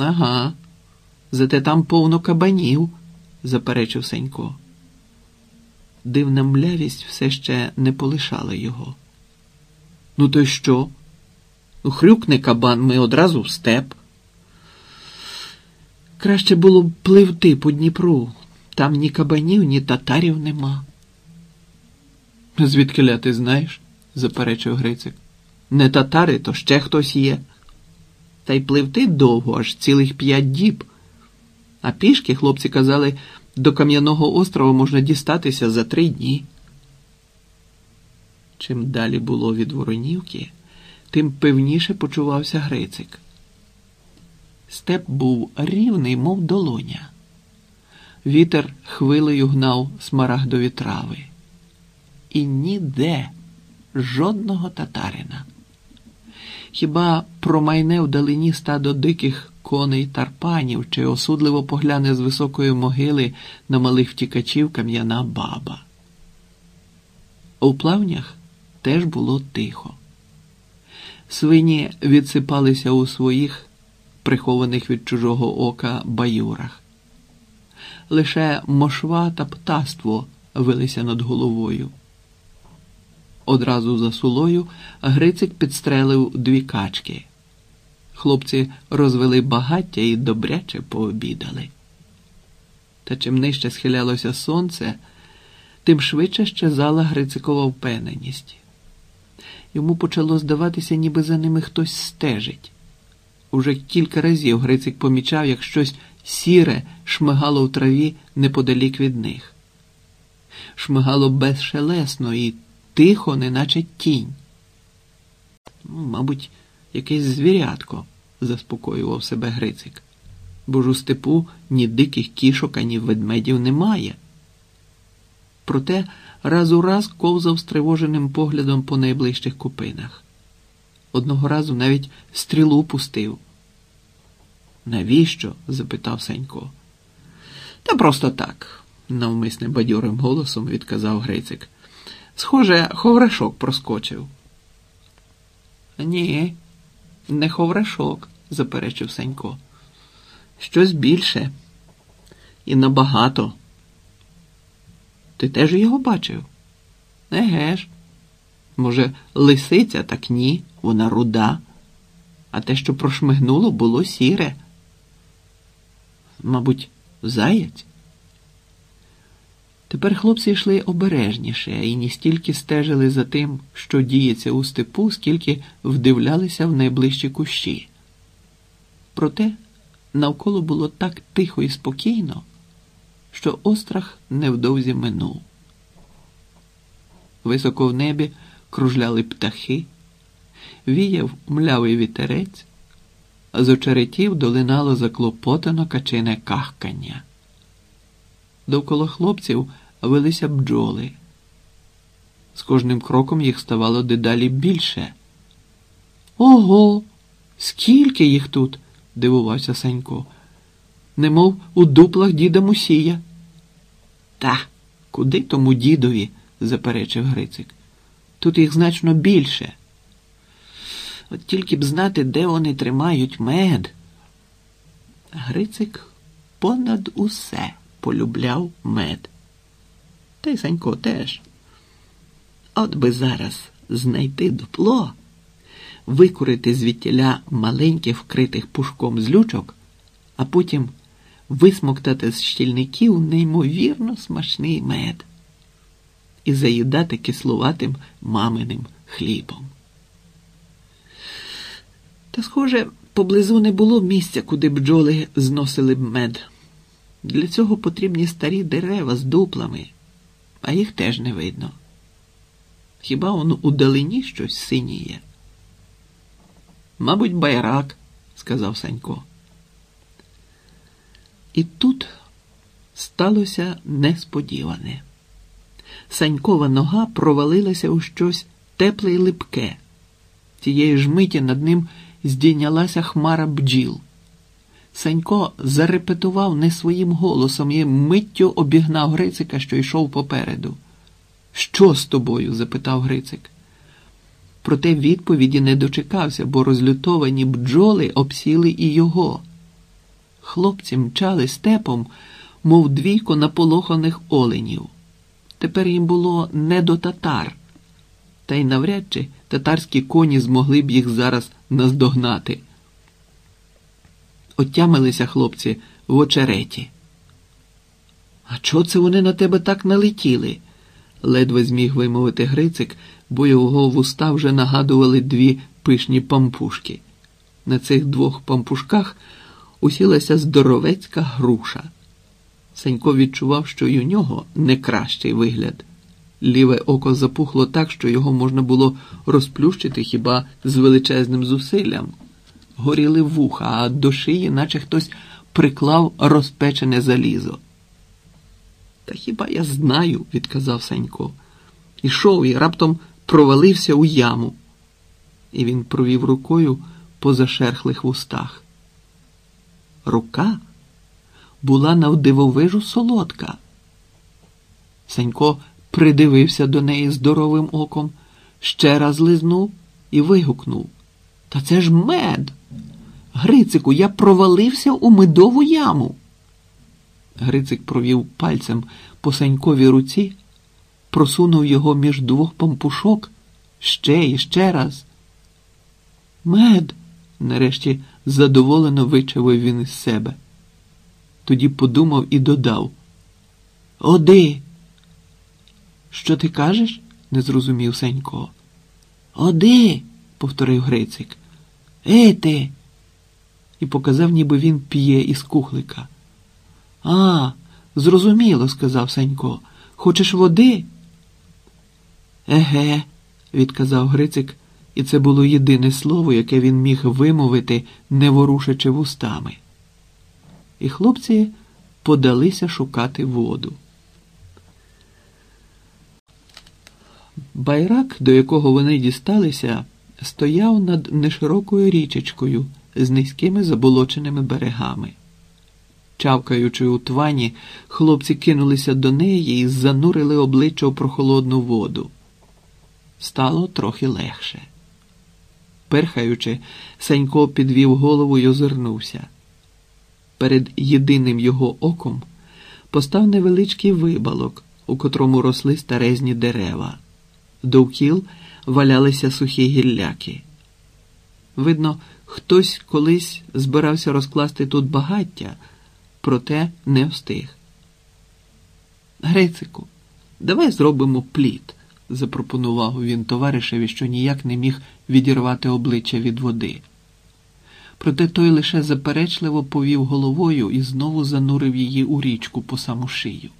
Ага, зате там повно кабанів, заперечив Сенько. Дивна млявість все ще не полишала його. Ну, то й що? Ну, хрюкне кабан, ми одразу в степ. Краще було б пливти по Дніпру. Там ні кабанів, ні татарів нема. Звідки ти знаєш? заперечив Грицик. Не татари, то ще хтось є. Та й пливти довго, аж цілих п'ять діб. А пішки, хлопці казали, до Кам'яного острова можна дістатися за три дні. Чим далі було від Воронівки, тим певніше почувався Грицик. Степ був рівний, мов долоня. Вітер хвилею гнав смарагдові трави. І ніде жодного татарина. Хіба промайне вдалині стадо диких коней тарпанів чи осудливо погляне з високої могили на малих втікачів кам'яна баба. У плавнях теж було тихо. Свині відсипалися у своїх, прихованих від чужого ока баюрах. Лише мошва та птаство вилися над головою. Одразу за сулою Грицик підстрелив дві качки. Хлопці розвели багаття і добряче пообідали. Та чим нижче схилялося сонце, тим швидше щезала Грицикова впевненість. Йому почало здаватися, ніби за ними хтось стежить. Уже кілька разів Грицик помічав, як щось сіре шмигало в траві неподалік від них. Шмигало безшелесно і тихо, неначе тінь. Ну, мабуть, якесь звірятко, заспокоював себе Грицик. Бо ж у степу ні диких кішок, ані ведмедів немає. Проте раз у раз ковзав стривоженим поглядом по найближчих купинах. Одного разу навіть стрілу пустив. Навіщо? запитав Сенько. Та просто так, навмисне бадьорим голосом відказав Грицик. Схоже, ховрашок проскочив. Ні, не ховрашок, заперечив Сенько. Щось більше і набагато. Ти теж його бачив? Еге ж. Може, лисиця, так ні, вона руда, а те, що прошмигнуло, було сіре. Мабуть, заєць? Тепер хлопці йшли обережніше і не стільки стежили за тим, що діється у степу, скільки вдивлялися в найближчі кущі. Проте навколо було так тихо і спокійно, що острах невдовзі минув. Високо в небі кружляли птахи, віяв млявий вітерець, а з очеретів долинало заклопотано качине кахкання. Довкола хлопців велися бджоли. З кожним кроком їх ставало дедалі більше. Ого, скільки їх тут? дивувався Санько. Немов у дуплах діда Мусія. Та, куди тому дідові? заперечив Грицик. Тут їх значно більше. От тільки б знати, де вони тримають мед. Грицик понад усе полюбляв мед. Та й Санько теж. От би зараз знайти дупло, викурити звідтіля маленьких вкритих пушком злючок, а потім висмоктати з щільників неймовірно смачний мед і заїдати кислуватим маминим хлібом. Та, схоже, поблизу не було місця, куди бджоли зносили б мед. Для цього потрібні старі дерева з дуплами, а їх теж не видно. Хіба воно у далині щось синіє? Мабуть, байрак, сказав Санько. І тут сталося несподіване. Санькова нога провалилася у щось тепле й липке. Тієї ж миті над ним здійнялася хмара бджіл. Санько зарепетував не своїм голосом і миттю обігнав Грицика, що йшов попереду. Що з тобою? запитав Грицик. Проте відповіді не дочекався, бо розлютовані бджоли обсіли і його. Хлопці мчали степом, мов двійко наполоханих оленів. Тепер їм було не до татар, та й навряд чи татарські коні змогли б їх зараз наздогнати. Отямилися хлопці в очереті. А чого це вони на тебе так налетіли? ледве зміг вимовити Грицик, бо його вуста вже нагадували дві пишні пампушки. На цих двох пампушках усілася здоровецька груша. Санько відчував, що й у нього не кращий вигляд. Ліве око запухло так, що його можна було розплющити хіба з величезним зусиллям. Горіли вуха, а до шиї, наче хтось приклав розпечене залізо. Та хіба я знаю, відказав Санько. Ішов і раптом провалився у яму. І він провів рукою по зашерхлих вустах. Рука була навдивовижу солодка. Санько придивився до неї здоровим оком, ще раз лизнув і вигукнув. Та це ж мед. Грицику, я провалився у медову яму. Грицик провів пальцем по Саньковій руці, просунув його між двох пампушок ще і ще раз. Мед, нарешті задоволено вичавив він із себе. Тоді подумав і додав. Оди. Що ти кажеш? не зрозумів Сенько. Оди, повторив Грицик. Е ти. І показав, ніби він п'є із кухлика. А, зрозуміло, сказав Санько. Хочеш води? Еге, відказав Грицик, і це було єдине слово, яке він міг вимовити, не ворушачи вустами. І хлопці подалися шукати воду. Байрак, до якого вони дісталися, стояв над неширокою річечкою з низькими заболоченими берегами. Чавкаючи у твані, хлопці кинулися до неї і занурили обличчя у прохолодну воду. Стало трохи легше. Перхаючи, Санько підвів голову й озирнувся. Перед єдиним його оком постав невеличкий вибалок, у котрому росли старезні дерева. Довкіл валялися сухі гілляки. Видно, хтось колись збирався розкласти тут багаття, проте не встиг. Грицику, давай зробимо плід, запропонував він товаришеві, що ніяк не міг відірвати обличчя від води. Проте той лише заперечливо повів головою і знову занурив її у річку по саму шию.